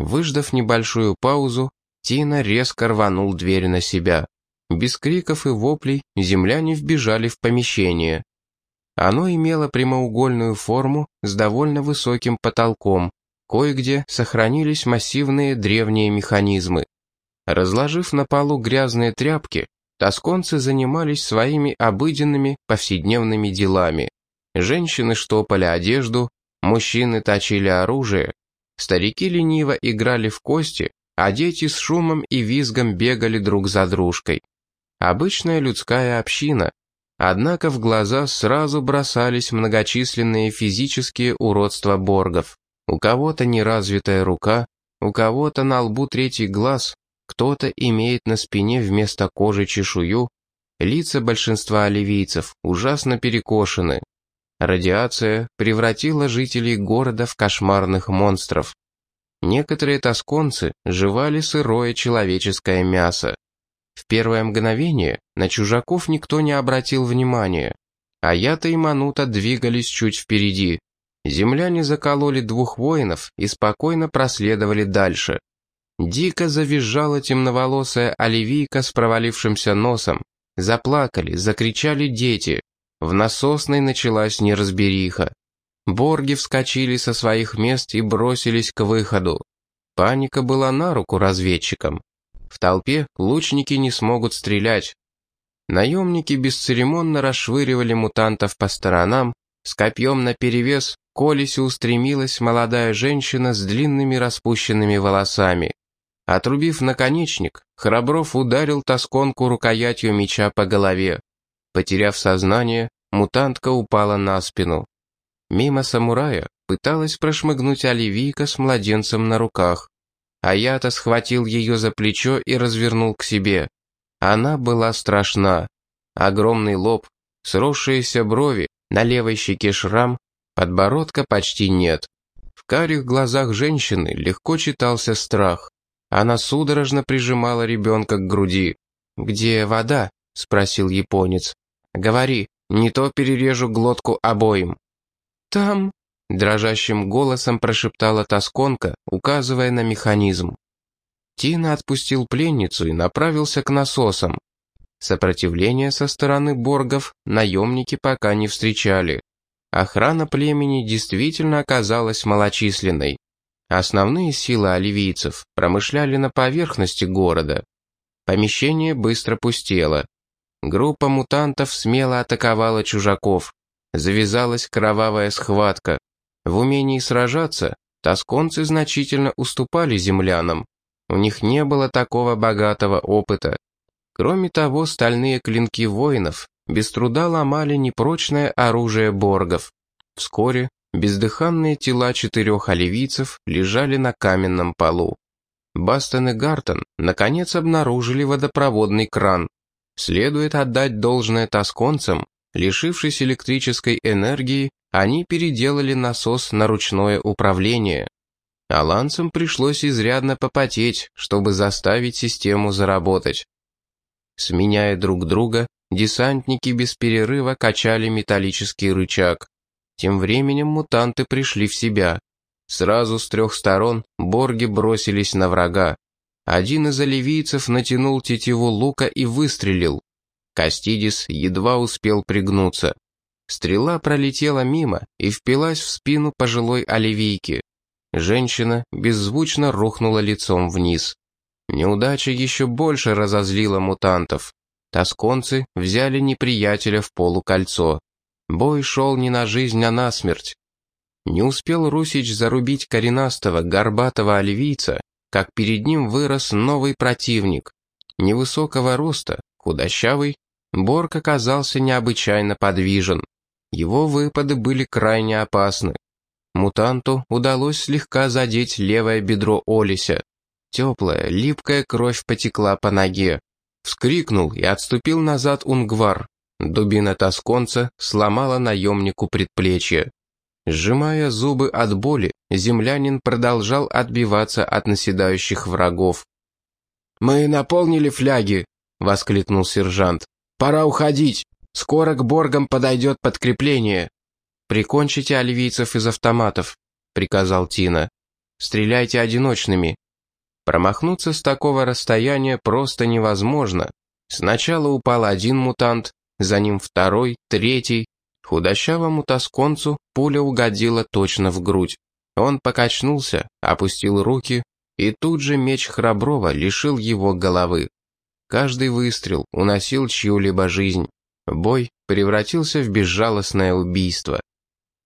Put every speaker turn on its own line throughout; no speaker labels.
Выждав небольшую паузу, Тина резко рванул дверь на себя. Без криков и воплей земляне вбежали в помещение. Оно имело прямоугольную форму с довольно высоким потолком. Кое-где сохранились массивные древние механизмы. Разложив на полу грязные тряпки, тосконцы занимались своими обыденными повседневными делами. Женщины штопали одежду, мужчины точили оружие, старики лениво играли в кости, а дети с шумом и визгом бегали друг за дружкой. Обычная людская община, однако в глаза сразу бросались многочисленные физические уродства боргов. У кого-то неразвитая рука, у кого-то на лбу третий глаз, кто-то имеет на спине вместо кожи чешую, лица большинства оливийцев ужасно перекошены. Радиация превратила жителей города в кошмарных монстров. Некоторые тосконцы жевали сырое человеческое мясо. В первое мгновение на чужаков никто не обратил внимания. а я-то и Манута двигались чуть впереди. Земляне закололи двух воинов и спокойно проследовали дальше. Дико завизжала темноволосая оливийка с провалившимся носом. Заплакали, закричали дети. В насосной началась неразбериха. Борги вскочили со своих мест и бросились к выходу. Паника была на руку разведчикам. В толпе лучники не смогут стрелять. Наемники бесцеремонно расшвыривали мутантов по сторонам, с копьем наперевес к Олесе устремилась молодая женщина с длинными распущенными волосами. Отрубив наконечник, Храбров ударил тосконку рукоятью меча по голове. Потеряв сознание, мутантка упала на спину. Мимо самурая пыталась прошмыгнуть оливийка с младенцем на руках. А я-то схватил ее за плечо и развернул к себе. Она была страшна. Огромный лоб, сросшиеся брови, на левой щеке шрам, подбородка почти нет. В карих глазах женщины легко читался страх. Она судорожно прижимала ребенка к груди. «Где вода?» — спросил японец. «Говори, не то перережу глотку обоим». «Там...» — дрожащим голосом прошептала тосконка, указывая на механизм. Тина отпустил пленницу и направился к насосам. Сопротивления со стороны боргов наемники пока не встречали. Охрана племени действительно оказалась малочисленной. Основные силы оливийцев промышляли на поверхности города. Помещение быстро пустело. Группа мутантов смело атаковала чужаков. Завязалась кровавая схватка. В умении сражаться тосконцы значительно уступали землянам. У них не было такого богатого опыта. Кроме того, стальные клинки воинов без труда ломали непрочное оружие боргов. Вскоре Бездыханные тела четырех оливийцев лежали на каменном полу. Бастон и Гартон наконец обнаружили водопроводный кран. Следует отдать должное тосконцам, лишившись электрической энергии, они переделали насос на ручное управление. Аланцам пришлось изрядно попотеть, чтобы заставить систему заработать. Сменяя друг друга, десантники без перерыва качали металлический рычаг. Тем временем мутанты пришли в себя. Сразу с трех сторон борги бросились на врага. Один из оливийцев натянул тетиву лука и выстрелил. Кастидис едва успел пригнуться. Стрела пролетела мимо и впилась в спину пожилой оливийки. Женщина беззвучно рухнула лицом вниз. Неудача еще больше разозлила мутантов. Тосконцы взяли неприятеля в полукольцо. Бой шел не на жизнь, а на смерть. Не успел Русич зарубить коренастого, горбатого оливийца, как перед ним вырос новый противник. Невысокого роста, худощавый, Борг оказался необычайно подвижен. Его выпады были крайне опасны. Мутанту удалось слегка задеть левое бедро Олися. Теплая, липкая кровь потекла по ноге. Вскрикнул и отступил назад Унгвар. Дубина тосконца сломала наемнику предплечье. Сжимая зубы от боли, землянин продолжал отбиваться от наседающих врагов. «Мы наполнили фляги!» — воскликнул сержант. «Пора уходить! Скоро к боргам подойдет подкрепление!» «Прикончите оливийцев из автоматов», — приказал Тина. стреляйте одиночными. Промахнуться с такого расстояния просто невозможно. Сначала упал один мутант, за ним второй, третий. Худощавому тосконцу пуля угодила точно в грудь. Он покачнулся, опустил руки, и тут же меч Храброва лишил его головы. Каждый выстрел уносил чью-либо жизнь. Бой превратился в безжалостное убийство.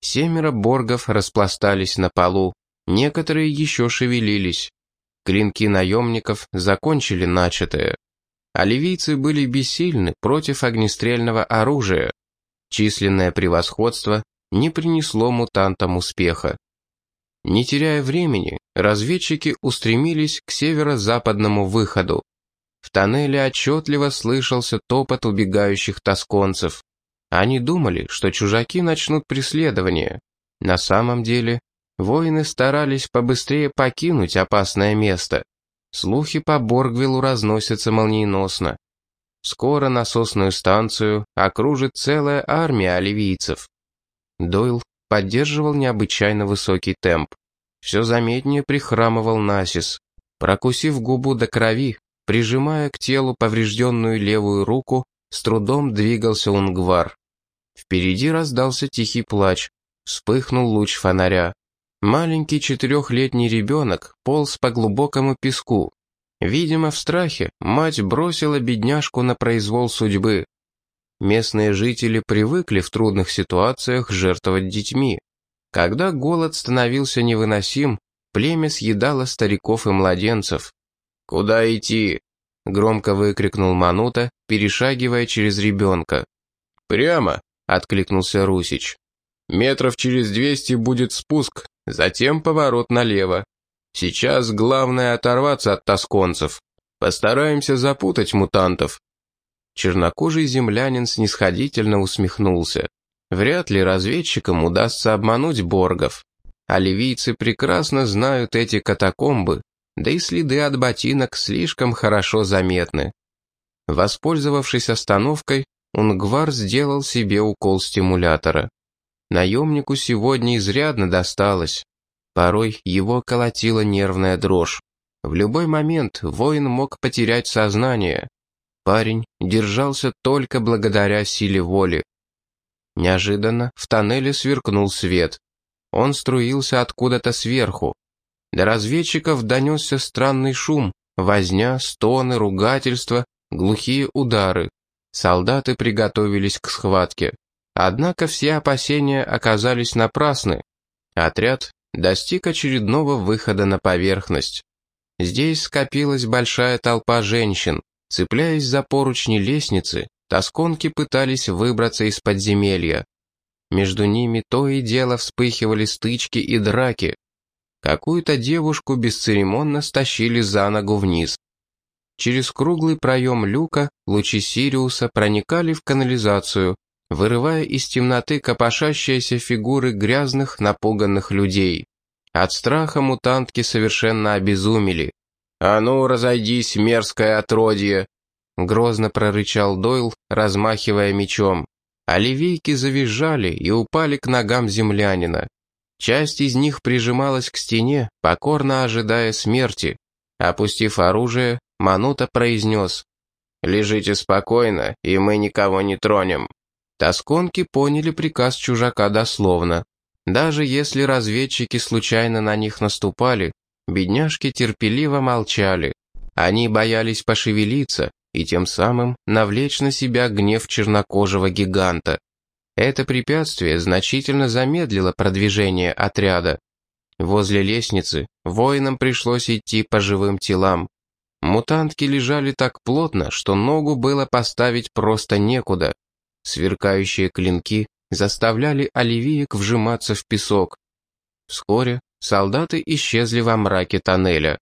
Семеро боргов распластались на полу, некоторые еще шевелились. Клинки наемников закончили начатое. А ливийцы были бессильны против огнестрельного оружия. Численное превосходство не принесло мутантам успеха. Не теряя времени, разведчики устремились к северо-западному выходу. В тоннеле отчетливо слышался топот убегающих тосконцев. Они думали, что чужаки начнут преследование. На самом деле, воины старались побыстрее покинуть опасное место. Слухи по Боргвиллу разносятся молниеносно. Скоро насосную станцию окружит целая армия оливийцев. Дойл поддерживал необычайно высокий темп. Все заметнее прихрамывал Насис. Прокусив губу до крови, прижимая к телу поврежденную левую руку, с трудом двигался Унгвар. Впереди раздался тихий плач. Вспыхнул луч фонаря. Маленький четырехлетний ребенок полз по глубокому песку. Видимо, в страхе мать бросила бедняжку на произвол судьбы. Местные жители привыкли в трудных ситуациях жертвовать детьми. Когда голод становился невыносим, племя съедало стариков и младенцев. «Куда идти?» — громко выкрикнул Манута, перешагивая через ребенка. «Прямо», — откликнулся Русич. «Метров через двести будет спуск, затем поворот налево. Сейчас главное оторваться от тосконцев. Постараемся запутать мутантов». Чернокожий землянин снисходительно усмехнулся. Вряд ли разведчикам удастся обмануть боргов. А ливийцы прекрасно знают эти катакомбы, да и следы от ботинок слишком хорошо заметны. Воспользовавшись остановкой, Унгвар сделал себе укол стимулятора. Наемнику сегодня изрядно досталось. Порой его колотила нервная дрожь. В любой момент воин мог потерять сознание. Парень держался только благодаря силе воли. Неожиданно в тоннеле сверкнул свет. Он струился откуда-то сверху. До разведчиков донесся странный шум, возня, стоны, ругательства, глухие удары. Солдаты приготовились к схватке. Однако все опасения оказались напрасны. Отряд достиг очередного выхода на поверхность. Здесь скопилась большая толпа женщин. Цепляясь за поручни лестницы, тосконки пытались выбраться из подземелья. Между ними то и дело вспыхивали стычки и драки. Какую-то девушку бесцеремонно стащили за ногу вниз. Через круглый проем люка лучи Сириуса проникали в канализацию, вырывая из темноты копошащиеся фигуры грязных, напуганных людей. От страха мутантки совершенно обезумели. «А ну, разойдись, мерзкое отродье!» Грозно прорычал Дойл, размахивая мечом. Оливейки завизжали и упали к ногам землянина. Часть из них прижималась к стене, покорно ожидая смерти. Опустив оружие, Манута произнес «Лежите спокойно, и мы никого не тронем». Тосконки поняли приказ чужака дословно. Даже если разведчики случайно на них наступали, бедняжки терпеливо молчали. Они боялись пошевелиться и тем самым навлечь на себя гнев чернокожего гиганта. Это препятствие значительно замедлило продвижение отряда. Возле лестницы воинам пришлось идти по живым телам. Мутантки лежали так плотно, что ногу было поставить просто некуда. Сверкающие клинки заставляли оливиек вжиматься в песок. Вскоре солдаты исчезли во мраке тоннеля.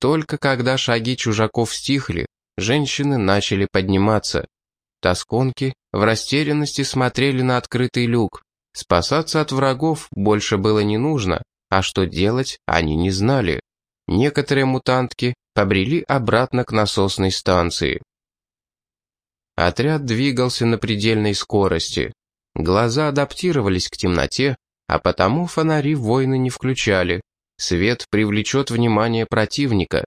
Только когда шаги чужаков стихли, женщины начали подниматься. Тосконки в растерянности смотрели на открытый люк. Спасаться от врагов больше было не нужно, а что делать они не знали. Некоторые мутантки побрели обратно к насосной станции. Отряд двигался на предельной скорости. Глаза адаптировались к темноте, а потому фонари воины не включали. Свет привлечет внимание противника.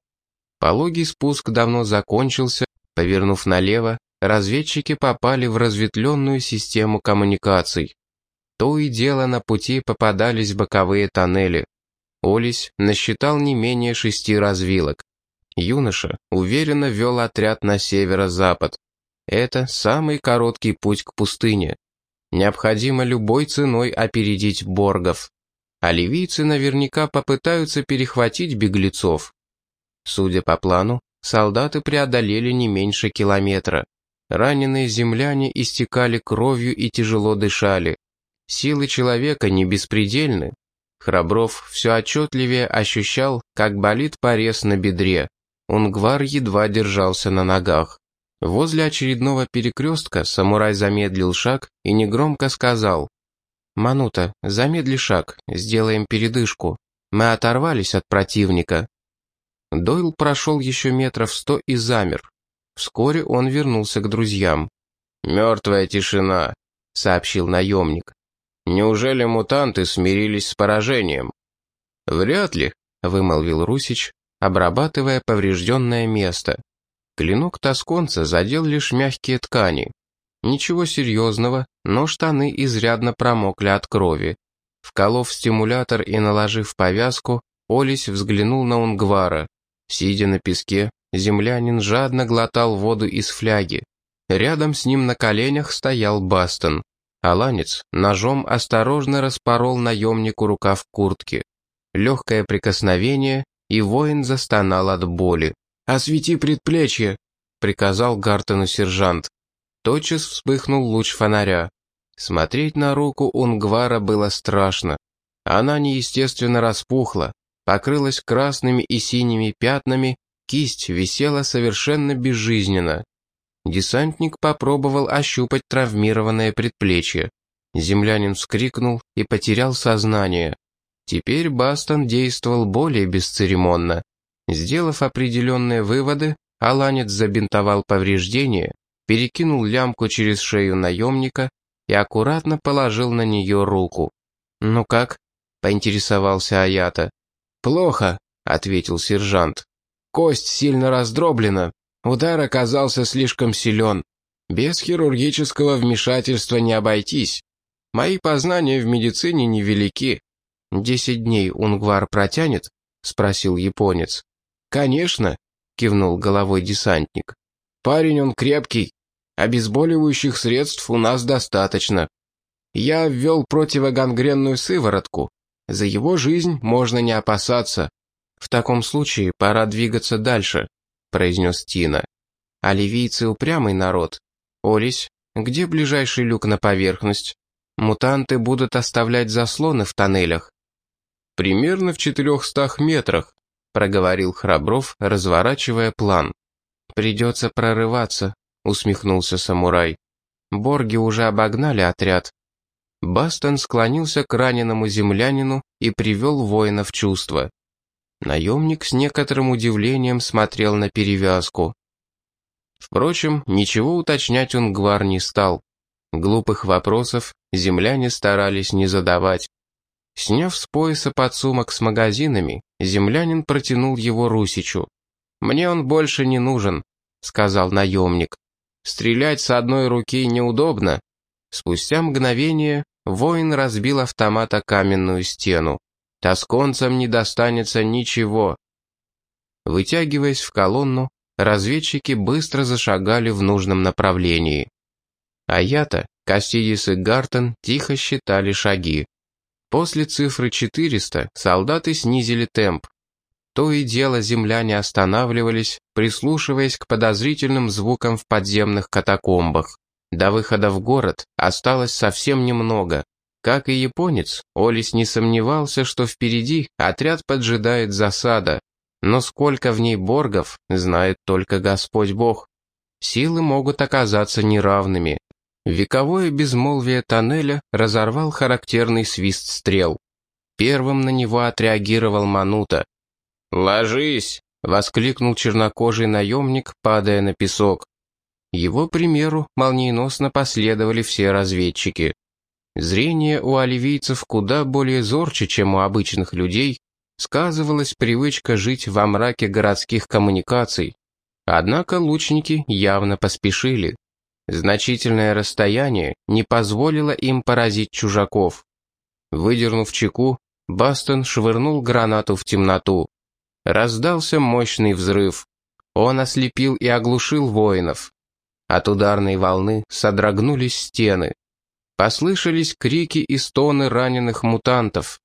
Пологий спуск давно закончился, повернув налево, разведчики попали в разветвленную систему коммуникаций. То и дело на пути попадались боковые тоннели. Олесь насчитал не менее шести развилок. Юноша уверенно вел отряд на северо-запад. Это самый короткий путь к пустыне. Необходимо любой ценой опередить боргов. А ливийцы наверняка попытаются перехватить беглецов. Судя по плану, солдаты преодолели не меньше километра. Раненые земляне истекали кровью и тяжело дышали. Силы человека не беспредельны. Храбров все отчетливее ощущал, как болит порез на бедре. Унгвар едва держался на ногах. Возле очередного перекрестка самурай замедлил шаг и негромко сказал. «Манута, замедли шаг, сделаем передышку. Мы оторвались от противника». Дойл прошел еще метров сто и замер. Вскоре он вернулся к друзьям. «Мертвая тишина», — сообщил наемник. «Неужели мутанты смирились с поражением?» «Вряд ли», — вымолвил Русич, обрабатывая поврежденное место. Клинок тосконца задел лишь мягкие ткани. Ничего серьезного, но штаны изрядно промокли от крови. Вколов стимулятор и наложив повязку, Олесь взглянул на Унгвара. Сидя на песке, землянин жадно глотал воду из фляги. Рядом с ним на коленях стоял Бастон. Аланец ножом осторожно распорол наемнику рукав куртки. Легкое прикосновение, и воин застонал от боли. «Освети предплечье!» — приказал Гартону сержант. Тотчас вспыхнул луч фонаря. Смотреть на руку Унгвара было страшно. Она неестественно распухла, покрылась красными и синими пятнами, кисть висела совершенно безжизненно. Десантник попробовал ощупать травмированное предплечье. Землянин вскрикнул и потерял сознание. Теперь Бастон действовал более бесцеремонно. Сделав определенные выводы, Аланец забинтовал повреждения, перекинул лямку через шею наемника и аккуратно положил на нее руку. «Ну как?» — поинтересовался Аята. «Плохо», — ответил сержант. «Кость сильно раздроблена. Удар оказался слишком силен. Без хирургического вмешательства не обойтись. Мои познания в медицине невелики». «Десять дней Унгвар протянет?» — спросил японец. «Конечно», — кивнул головой десантник. «Парень он крепкий. Обезболивающих средств у нас достаточно. Я ввел противогангренную сыворотку. За его жизнь можно не опасаться. В таком случае пора двигаться дальше», — произнес Тина. «А ливийцы упрямый народ. Олесь, где ближайший люк на поверхность? Мутанты будут оставлять заслоны в тоннелях». «Примерно в четырехстах метрах», проговорил Храбров, разворачивая план. «Придется прорываться», — усмехнулся самурай. «Борги уже обогнали отряд». Бастон склонился к раненому землянину и привел воина в чувство. Наемник с некоторым удивлением смотрел на перевязку. Впрочем, ничего уточнять он Гвар не стал. Глупых вопросов земляне старались не задавать. Сняв с пояса подсумок с магазинами, землянин протянул его Русичу. «Мне он больше не нужен», — сказал наемник. «Стрелять с одной руки неудобно». Спустя мгновение воин разбил автомат о каменную стену. Тосконцам не достанется ничего. Вытягиваясь в колонну, разведчики быстро зашагали в нужном направлении. А я-то, Кастидис и Гартон тихо считали шаги. После цифры 400 солдаты снизили темп. То и дело земляне останавливались, прислушиваясь к подозрительным звукам в подземных катакомбах. До выхода в город осталось совсем немного. Как и японец, Олис не сомневался, что впереди отряд поджидает засада. Но сколько в ней боргов, знает только Господь Бог. Силы могут оказаться неравными. Вековое безмолвие тоннеля разорвал характерный свист стрел. Первым на него отреагировал Манута. «Ложись!» — воскликнул чернокожий наемник, падая на песок. Его примеру молниеносно последовали все разведчики. Зрение у оливийцев куда более зорче, чем у обычных людей, сказывалась привычка жить во мраке городских коммуникаций. Однако лучники явно поспешили. Значительное расстояние не позволило им поразить чужаков. Выдернув чеку, Бастон швырнул гранату в темноту. Раздался мощный взрыв. Он ослепил и оглушил воинов. От ударной волны содрогнулись стены. Послышались крики и стоны раненых мутантов.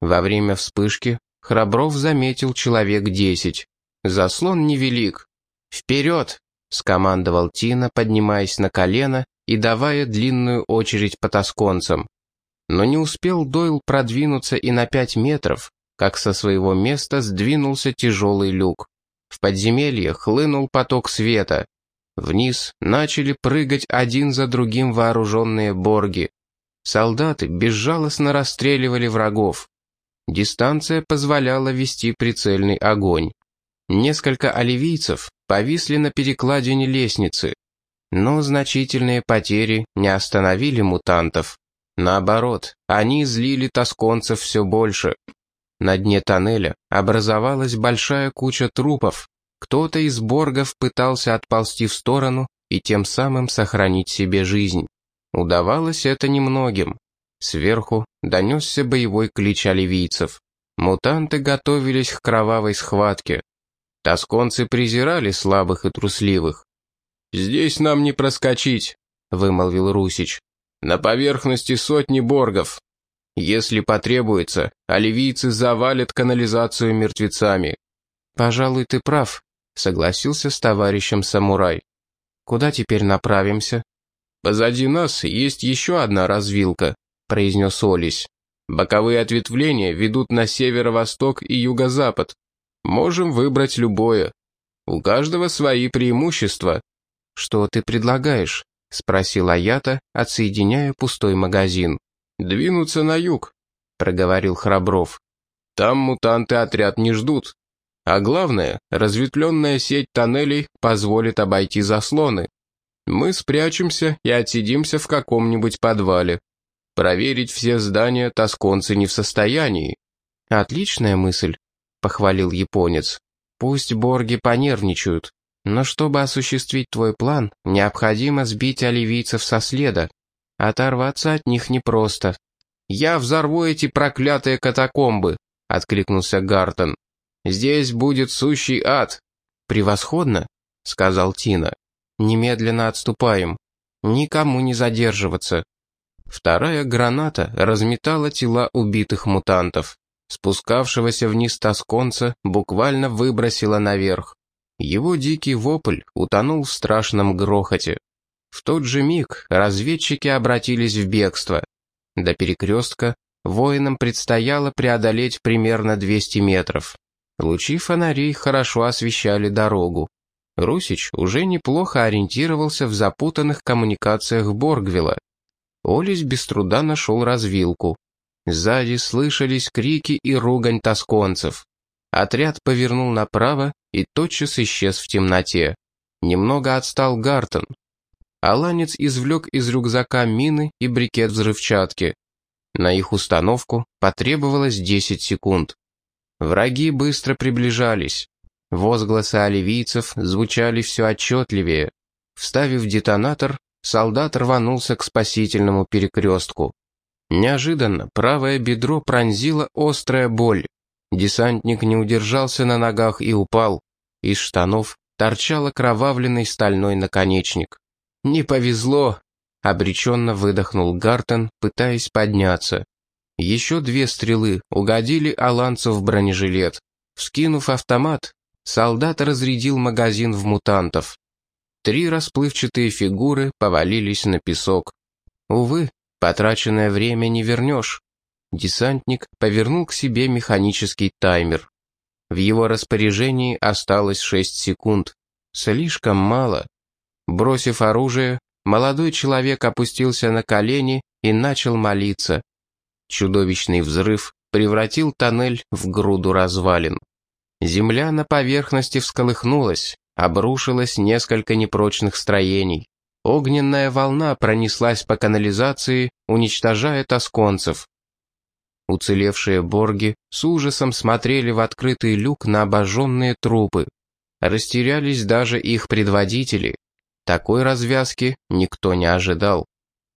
Во время вспышки Храбров заметил человек десять. Заслон невелик. «Вперед!» — скомандовал Тина, поднимаясь на колено и давая длинную очередь по тосконцам. Но не успел Дойл продвинуться и на пять метров, как со своего места сдвинулся тяжелый люк. В подземелье хлынул поток света. Вниз начали прыгать один за другим вооруженные борги. Солдаты безжалостно расстреливали врагов. Дистанция позволяла вести прицельный огонь. Несколько оливийцев повисли на перекладине лестницы, но значительные потери не остановили мутантов. Наоборот, они злили тосконцев все больше. На дне тоннеля образовалась большая куча трупов. Кто-то из боргов пытался отползти в сторону и тем самым сохранить себе жизнь. Удавалось это немногим. Сверху донесся боевой клич оливийцев. Мутанты готовились к кровавой схватке. Тосконцы презирали слабых и трусливых. «Здесь нам не проскочить», — вымолвил Русич. «На поверхности сотни боргов. Если потребуется, оливийцы завалят канализацию мертвецами». «Пожалуй, ты прав», — согласился с товарищем самурай. «Куда теперь направимся?» «Позади нас есть еще одна развилка», — произнес Олесь. «Боковые ответвления ведут на северо-восток и юго-запад. Можем выбрать любое. У каждого свои преимущества». «Что ты предлагаешь?» — спросил Аята, отсоединяя пустой магазин. «Двинуться на юг», — проговорил Храбров. «Там мутанты отряд не ждут. А главное, разветвленная сеть тоннелей позволит обойти заслоны. Мы спрячемся и отсидимся в каком-нибудь подвале. Проверить все здания тосконцы не в состоянии. Отличная мысль, похвалил японец. Пусть борги понервничают. Но чтобы осуществить твой план, необходимо сбить оливийцев со следа. Оторваться от них непросто. «Я взорву эти проклятые катакомбы», — откликнулся Гартон. «Здесь будет сущий ад». «Превосходно», — сказал Тина. «Немедленно отступаем. Никому не задерживаться. Вторая граната разметала тела убитых мутантов. Спускавшегося вниз тосконца буквально выбросила наверх. Его дикий вопль утонул в страшном грохоте. В тот же миг разведчики обратились в бегство. До перекрестка воинам предстояло преодолеть примерно 200 метров. Лучи фонарей хорошо освещали дорогу. Русич уже неплохо ориентировался в запутанных коммуникациях Боргвилла. Олесь без труда нашел развилку. Сзади слышались крики и ругань тосконцев. Отряд повернул направо и тотчас исчез в темноте. Немного отстал Гартон. Аланец извлек из рюкзака мины и брикет взрывчатки. На их установку потребовалось 10 секунд. Враги быстро приближались. Возгласы оливийцев звучали все отчетливее. Вставив детонатор, солдат рванулся к спасительному перекрестку. Неожиданно правое бедро пронзила острая боль. Десантник не удержался на ногах и упал. Из штанов торчал окровавленный стальной наконечник. «Не повезло!» — обреченно выдохнул Гартен, пытаясь подняться. Еще две стрелы угодили Аланцу в бронежилет. Вскинув автомат, солдат разрядил магазин в мутантов. Три расплывчатые фигуры повалились на песок. Увы, потраченное время не вернешь. Десантник повернул к себе механический таймер. В его распоряжении осталось шесть секунд. Слишком мало. Бросив оружие, молодой человек опустился на колени и начал молиться. Чудовищный взрыв превратил тоннель в груду развалин. Земля на поверхности всколыхнулась, обрушилось несколько непрочных строений. Огненная волна пронеслась по канализации, уничтожая тосконцев. Уцелевшие борги с ужасом смотрели в открытый люк на обожженные трупы. Растерялись даже их предводители. Такой развязки никто не ожидал.